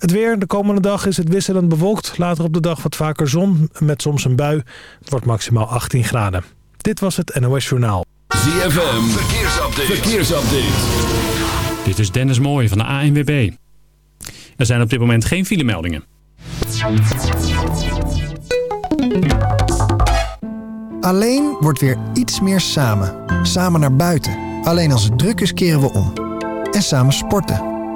Het weer, de komende dag is het wisselend bewolkt. Later op de dag wat vaker zon, met soms een bui. Het wordt maximaal 18 graden. Dit was het NOS Journaal. ZFM, verkeersupdate. verkeersupdate. Dit is Dennis Mooij van de ANWB. Er zijn op dit moment geen filemeldingen. Alleen wordt weer iets meer samen. Samen naar buiten. Alleen als het druk is keren we om. En samen sporten.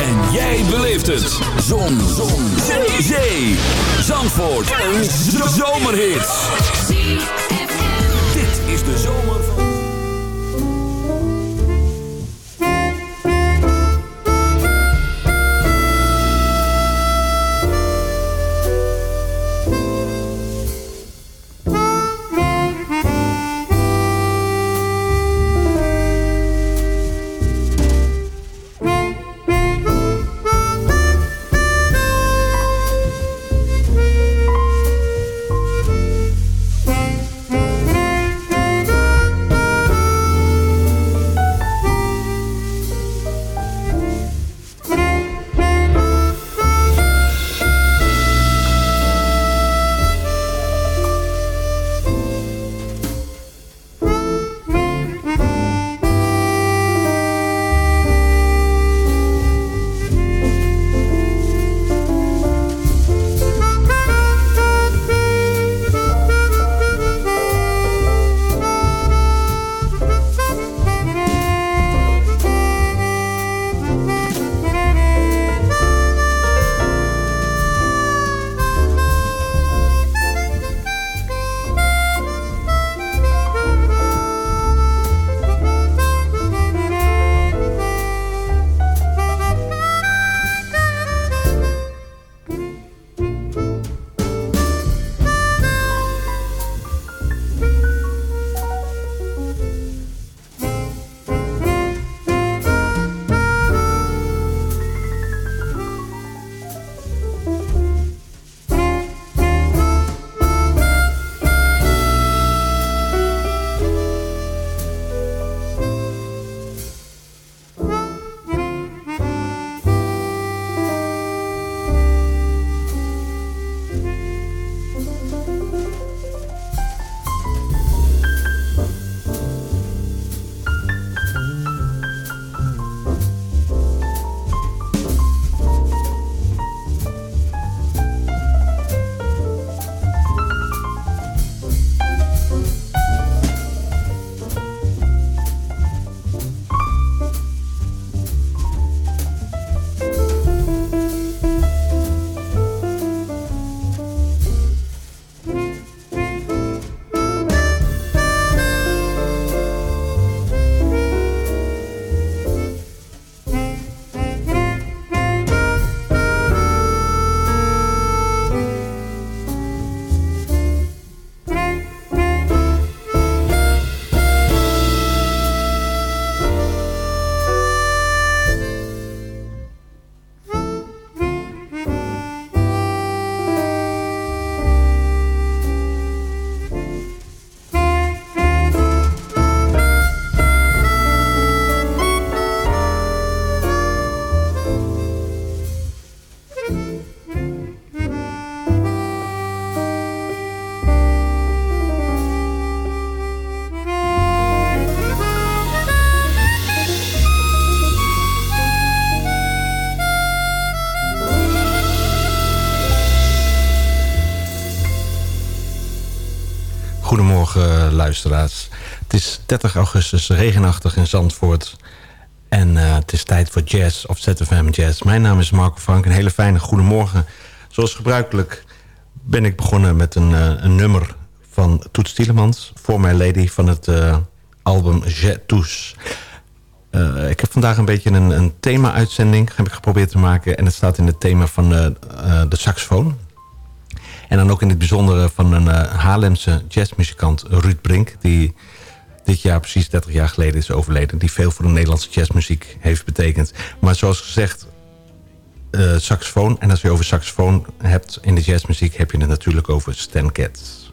En jij beleeft het. Zon. Zon. Zee. Zee. Zandvoort. Een zomerhit. Dit is de zomer van... luisteraars. Het is 30 augustus, regenachtig in Zandvoort. En uh, het is tijd voor jazz of ZFM Jazz. Mijn naam is Marco Frank. Een hele fijne goedemorgen. Zoals gebruikelijk ben ik begonnen met een, uh, een nummer van Toets Tielemans. For My Lady van het uh, album Je Tous. ik heb vandaag een beetje een, een thema-uitzending ik geprobeerd te maken. En het staat in het thema van de saxofoon. En dan ook in het bijzondere van een uh, Haarlemse jazzmuzikant Ruud Brink... die dit jaar precies 30 jaar geleden is overleden. Die veel voor de Nederlandse jazzmuziek heeft betekend. Maar zoals gezegd, uh, saxofoon. En als je over saxofoon hebt in de jazzmuziek... heb je het natuurlijk over Stan Getz.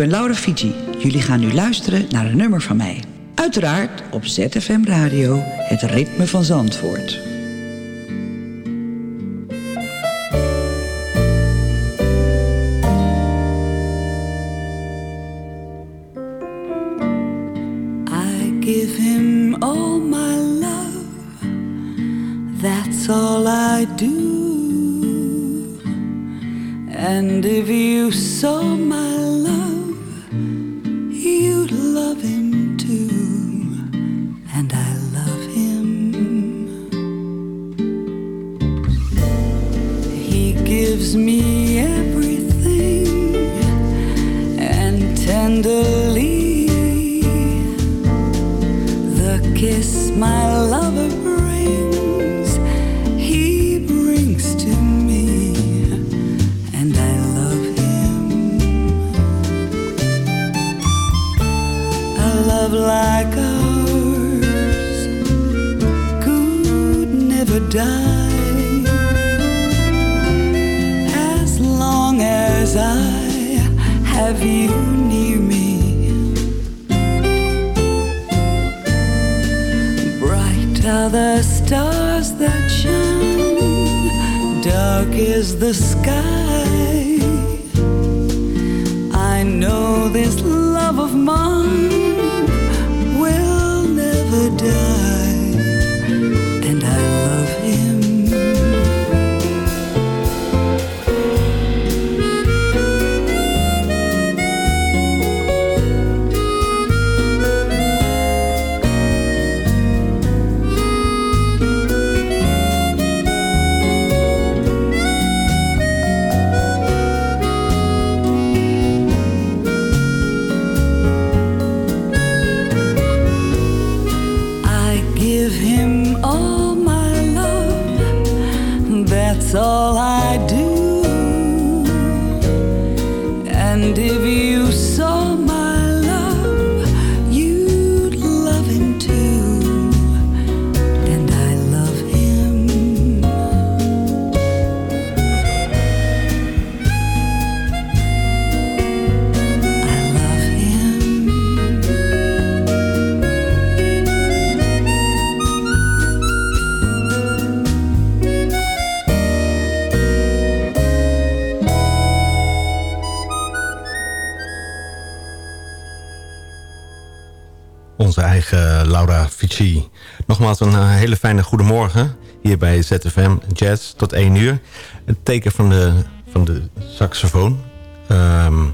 Ben Laura Fiji. Jullie gaan nu luisteren naar een nummer van mij. Uiteraard op ZFM Radio, het ritme van Zandvoort. Are the stars that shine, dark is the sky. I know this love of mine Nogmaals een eh, hele fijne goedemorgen. Hier bij ZFM Jazz tot 1 uur. Het teken van de, van de saxofoon. Ehm,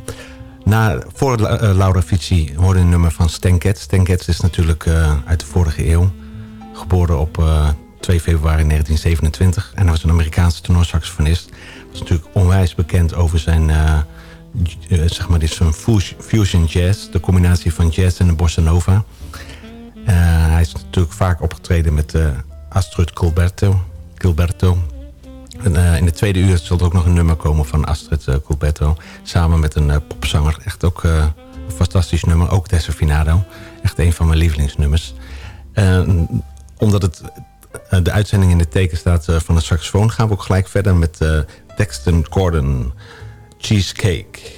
na, voor eh, Laura Fici hoorde een nummer van Stan Getz. Is natuurlijk eh, uit de vorige eeuw. Geboren op eh, 2 februari 1927. En hij was een Amerikaanse tenorsaxofonist. Was natuurlijk onwijs bekend over zijn... zeg maar, dit is fusion jazz. De combinatie van jazz en de bossa nova. Eh, hij is natuurlijk vaak opgetreden met eh, Astrid Gilberto. Gilberto. En, eh, in de tweede uur zal er ook nog een nummer komen van Astrid Gilberto. Samen met een popzanger. Echt ook een fantastisch nummer. Ook Desafinado. Echt een van mijn lievelingsnummers. Omdat het, de uitzending in het teken staat van de saxofoon... gaan we ook gelijk verder met Dexton Gordon. Cheesecake.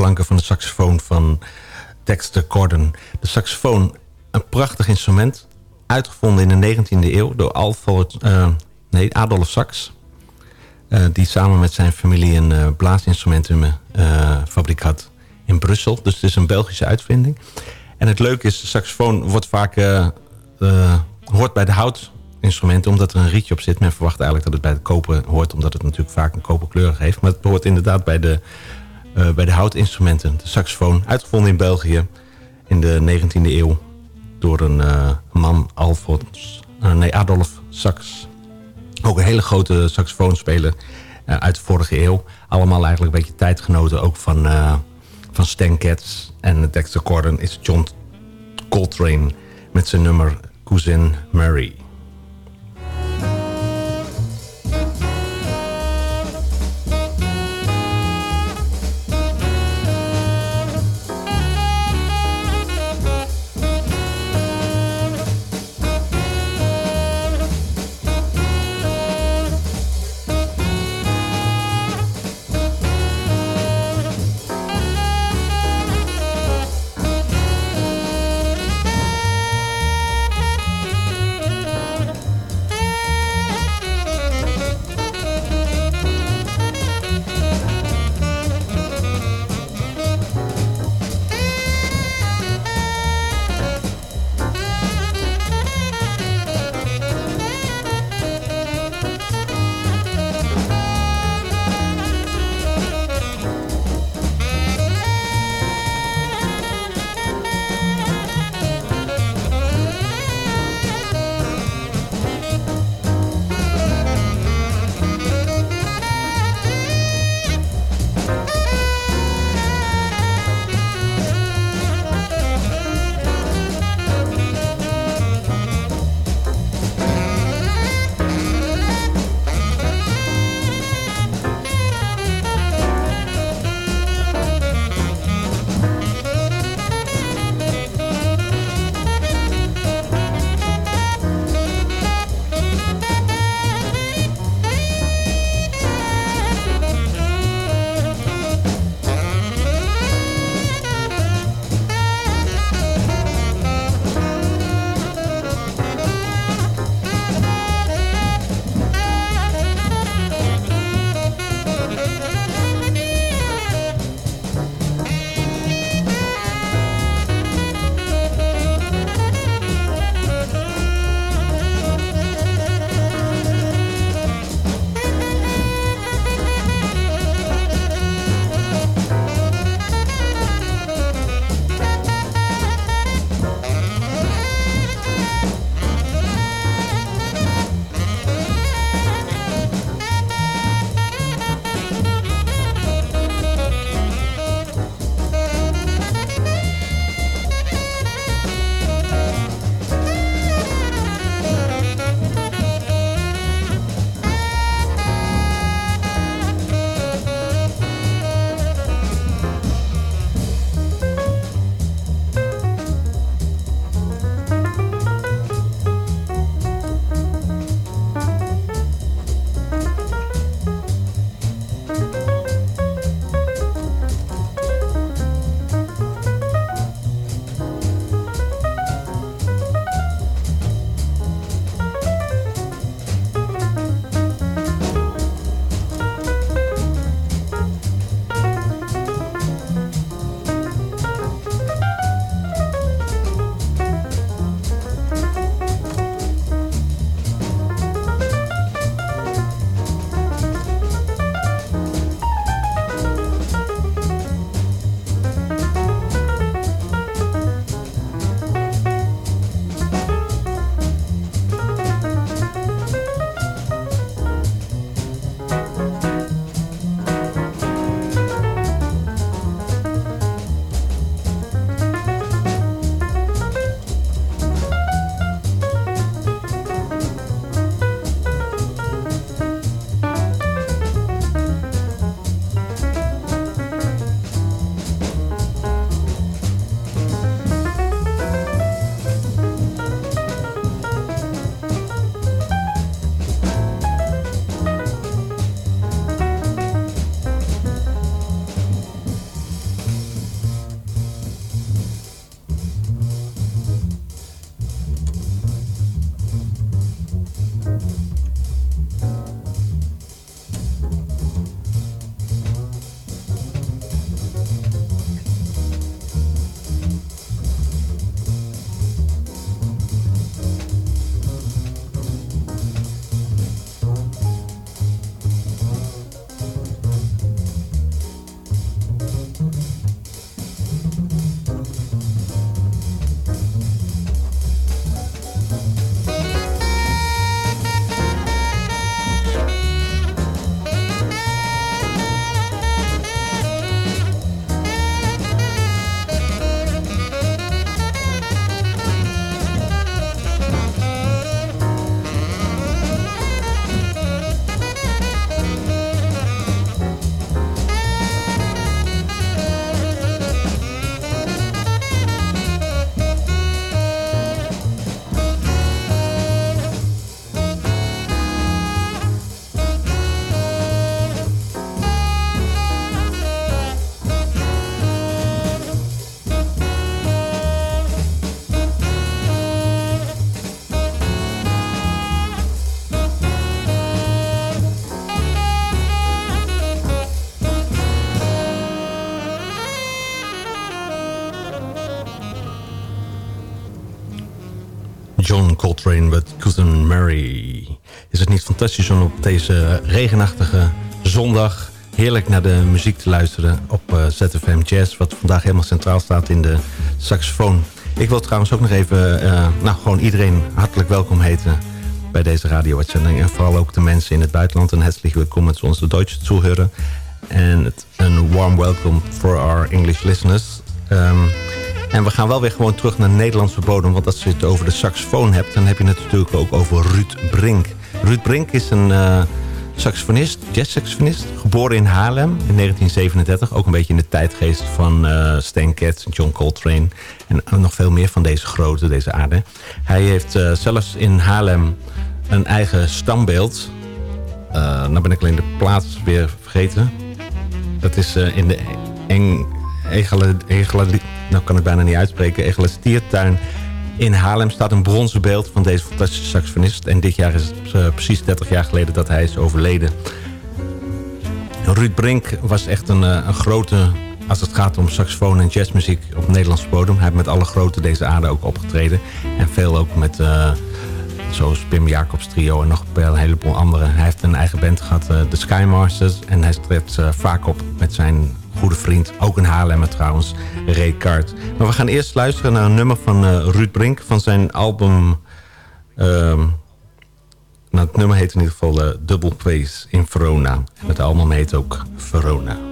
Klanken van de saxofoon van Dexter Gordon. De saxofoon, een prachtig instrument, uitgevonden in de 19e eeuw door Alfred, uh, nee, Adolf Sax. Uh, die samen met zijn familie een uh, blaasinstrumentenfabriek had in Brussel. Dus het is een Belgische uitvinding. En het leuke is, de saxofoon wordt vaak, hoort bij de houtinstrumenten omdat er een rietje op zit. Men verwacht eigenlijk dat het bij de koper hoort, omdat het natuurlijk vaak een koperkleurig heeft. Maar het hoort inderdaad bij de uh, bij de houtinstrumenten. De saxofoon, uitgevonden in België in de 19e eeuw door een uh, man, Alfons, uh, nee, Adolf Sax. Ook een hele grote saxofoonspeler uit de vorige eeuw. Allemaal eigenlijk een beetje tijdgenoten ook van, van Stan Getz. En Dexter Gordon is John Coltrane met zijn nummer Cousin Mary. Coltrane met Cousin Mary. Is het niet fantastisch om op deze regenachtige zondag... heerlijk naar de muziek te luisteren op eh, ZFM Jazz... wat vandaag helemaal centraal staat in de saxofoon. Ik wil trouwens ook nog even uh, nou, gewoon iedereen hartelijk welkom heten... bij deze radio-uitzending. En vooral ook de mensen in het buitenland. Een herzlich willkommen zu onze Duitse Zuhörer. En een warm welcome for our English listeners... Um, en we gaan wel weer gewoon terug naar Nederlandse bodem. Want als je het over de saxofoon hebt... dan heb je het natuurlijk ook over Ruud Brink. Ruud Brink is een uh, saxofonist, jazzsaxofonist. Geboren in Haarlem in 1937. Ook een beetje in de tijdgeest van uh, Stan Getz, John Coltrane. En nog veel meer van deze grote, deze aarde. Hij heeft uh, zelfs in Haarlem een eigen stambeeld. nou ben ik alleen de plaats weer vergeten. Dat is in de Eng... nou kan ik bijna niet uitspreken, Egelestiertuin in Haarlem staat een bronzen beeld van deze fantastische saxofonist. En dit jaar is het uh, precies 30 jaar geleden dat hij is overleden. Ruud Brink was echt een, uh, een grote, als het gaat om saxofoon en jazzmuziek op Nederlandse bodem. Hij heeft met alle grote deze aarde ook opgetreden. En veel ook met, uh, zoals Pim Jacobs trio en nog een heleboel anderen. Hij heeft een eigen band gehad, de Skymasters. En hij treedt vaak op met zijn goede vriend. Ook een Haarlemmer trouwens, Ray. Maar we gaan eerst luisteren naar een nummer van uh, Ruud Brink... van zijn album... Um, nou, het nummer heet in ieder geval uh, Double Place in Verona. En het album heet ook Verona.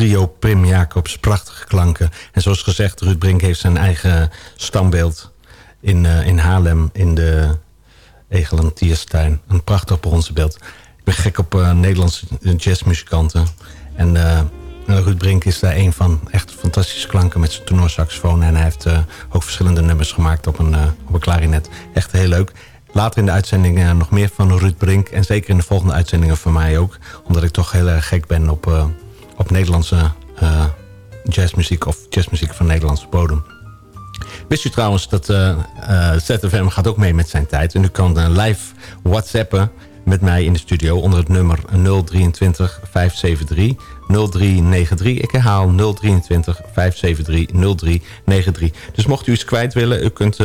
Trio Pim Jacobs. Prachtige klanken. En zoals gezegd, Ruud Brink heeft zijn eigen standbeeld. in, uh, in Haarlem in de Egelantierstuin. Een prachtig bronzen beeld. Ik ben gek op uh, Nederlandse jazzmuzikanten. En uh, Ruud Brink is daar een van. Echt fantastische klanken met zijn tenorsaxofoon. En hij heeft ook verschillende nummers gemaakt op een, op een klarinet. Echt heel leuk. Later in de uitzending nog meer van Ruud Brink. En zeker in de volgende uitzendingen van mij ook. Omdat ik toch heel erg gek ben op, op Nederlandse jazzmuziek of jazzmuziek van Nederlandse bodem. Wist u trouwens dat uh, uh, ZFM gaat ook mee met zijn tijd. En u kan live whatsappen met mij in de studio onder het nummer 023 573 0393. Ik herhaal 023 573 0393. Dus mocht u iets kwijt willen, u kunt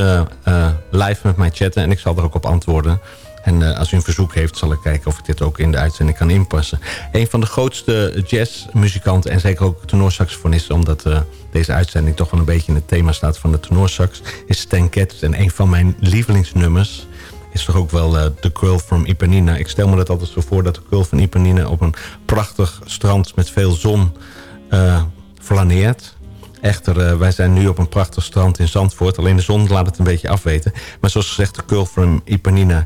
live met mij chatten en ik zal er ook op antwoorden. En uh, als u een verzoek heeft, zal ik kijken of ik dit ook in de uitzending kan inpassen. Een van de grootste jazzmuzikanten en zeker ook tenorsaxofonisten... omdat uh, deze uitzending toch wel een beetje in het thema staat van de tenorsax... is Stan Getz. En een van mijn lievelingsnummers is toch ook wel uh, The Girl from Ipanina. Ik stel me dat altijd zo voor dat de Girl van Ipanina... op een prachtig strand met veel zon flaneert... Echter, wij zijn nu op een prachtig strand in Zandvoort. Alleen de zon laat het een beetje afweten. Maar zoals gezegd, de Girl from Ipanina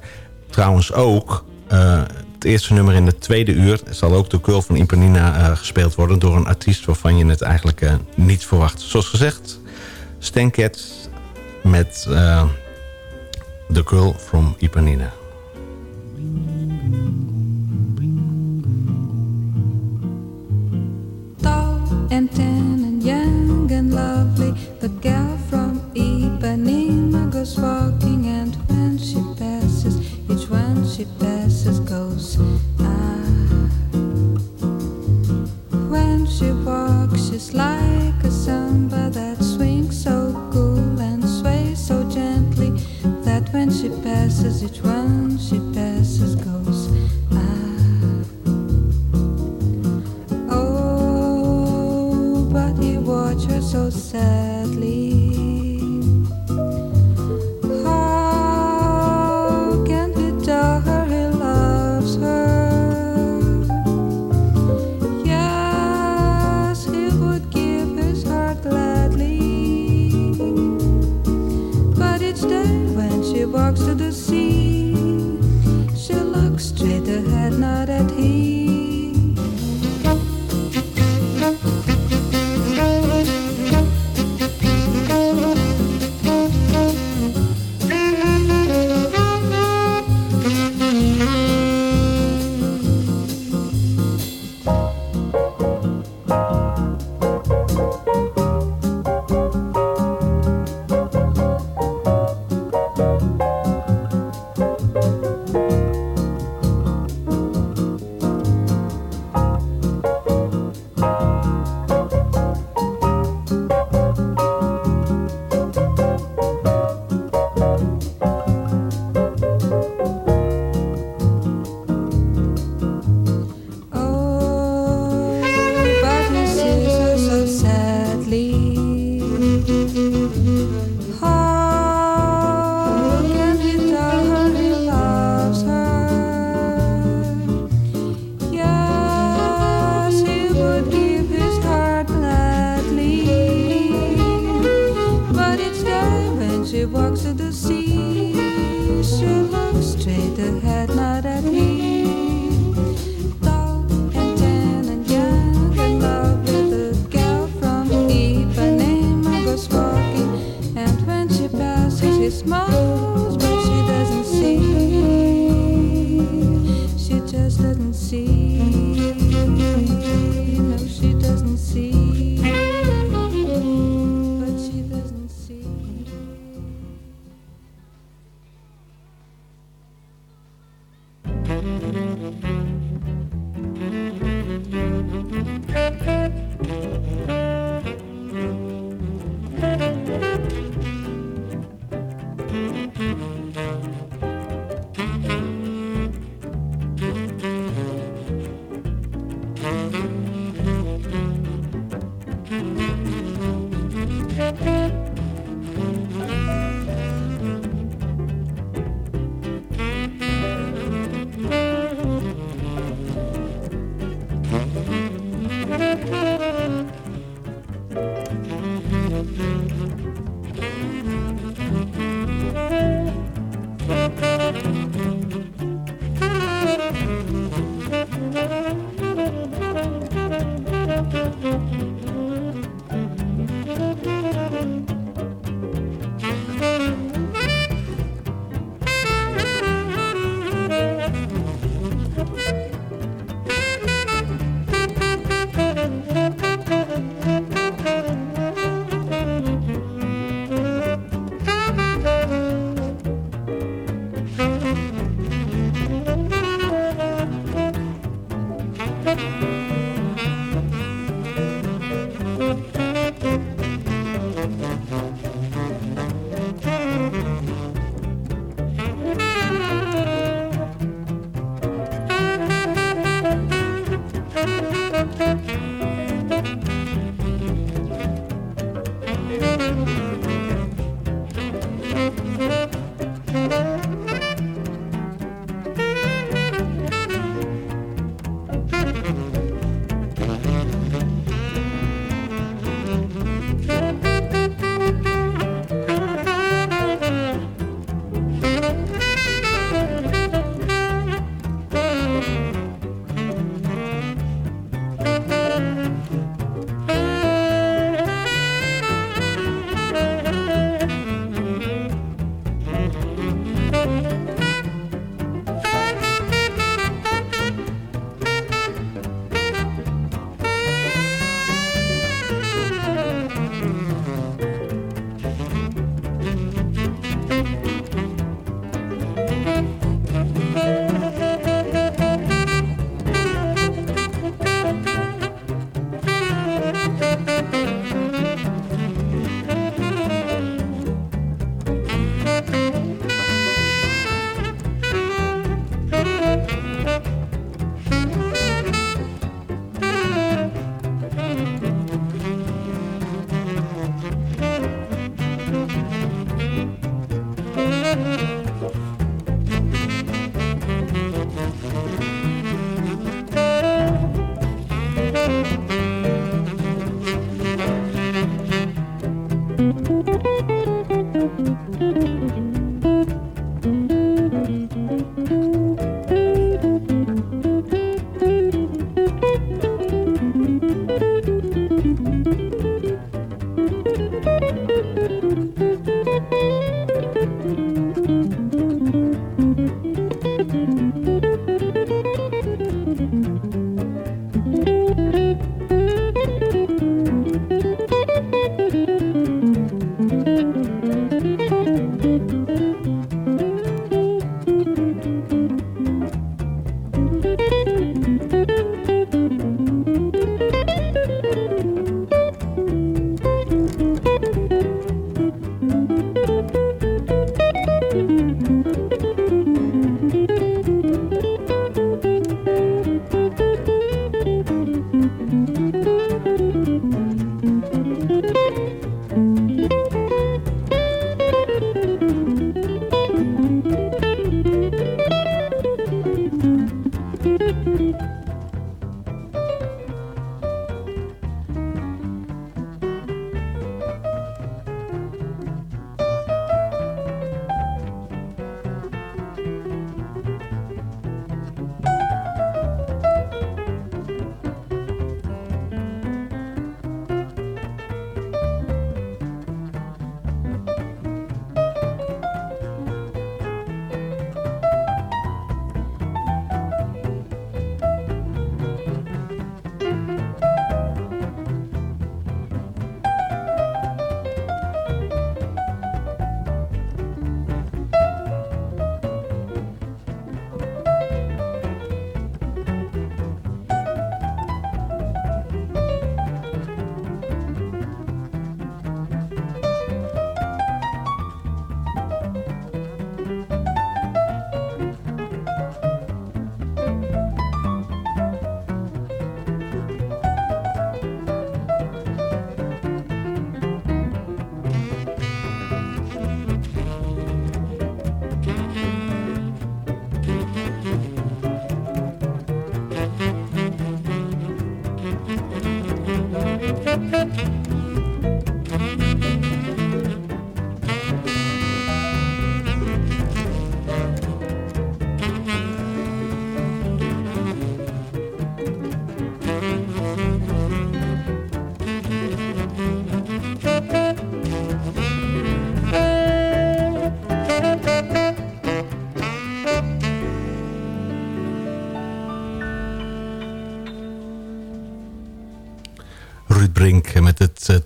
trouwens ook... Uh, het eerste nummer in het tweede uur... zal ook de Girl van Ipanina uh, gespeeld worden... door een artiest waarvan je het eigenlijk uh, niet verwacht. Zoals gezegd, Stan met The Girl from Ipanina. She passes goes ah. When she walks, she's like a samba that swings so cool and sways so gently that when she passes, each one she passes goes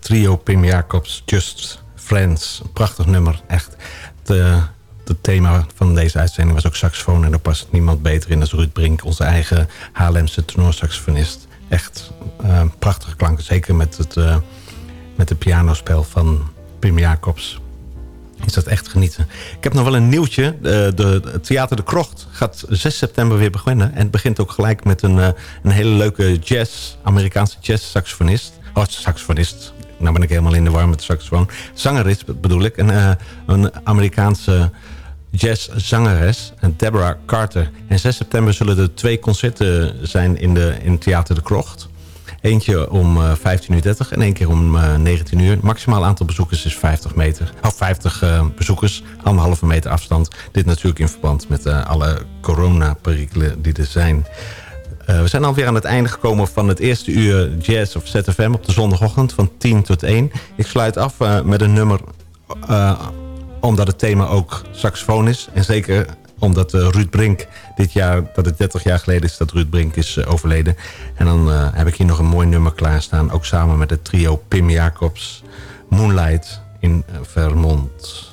trio Pim Jacobs, Just Friends. Prachtig nummer, echt. Het thema van deze uitzending was ook saxofoon... en daar past niemand beter in dan Ruud Brink... onze eigen Haarlemse tenorsaxofonist. Echt eh, prachtige klanken, zeker met het, uh, met het pianospel van Pim Jacobs is dat echt genieten. Ik heb nog wel een nieuwtje. De, de, Theater de Krocht gaat 6 september weer beginnen. En het begint ook gelijk met een, een hele leuke jazz, Amerikaanse jazz-saxofonist. Oh, saxofonist. Nou ben ik helemaal in de war met de saxofoon. Zangeres bedoel ik. Een, uh, een Amerikaanse jazzzangeres, Deborah Carter. En 6 september zullen er twee concerten zijn in, de, in Theater de Krocht. Eentje om uh, 15.30 uur en één keer om uh, 19 uur. Maximaal aantal bezoekers is 50 meter. Of 50 uh, bezoekers, anderhalve meter afstand. Dit natuurlijk in verband met alle coronaperikelen die er zijn. Uh, we zijn alweer aan het einde gekomen van het eerste uur Jazz of ZFM op de zondagochtend van 10 tot 1. Ik sluit af uh, met een nummer uh, omdat het thema ook saxofoon is. En zeker omdat Ruud Brink dit jaar, dat het 30 jaar geleden is dat Ruud Brink is overleden. En dan heb ik hier nog een mooi nummer klaarstaan. Ook samen met het trio Pim Jacobs, Moonlight in Vermont.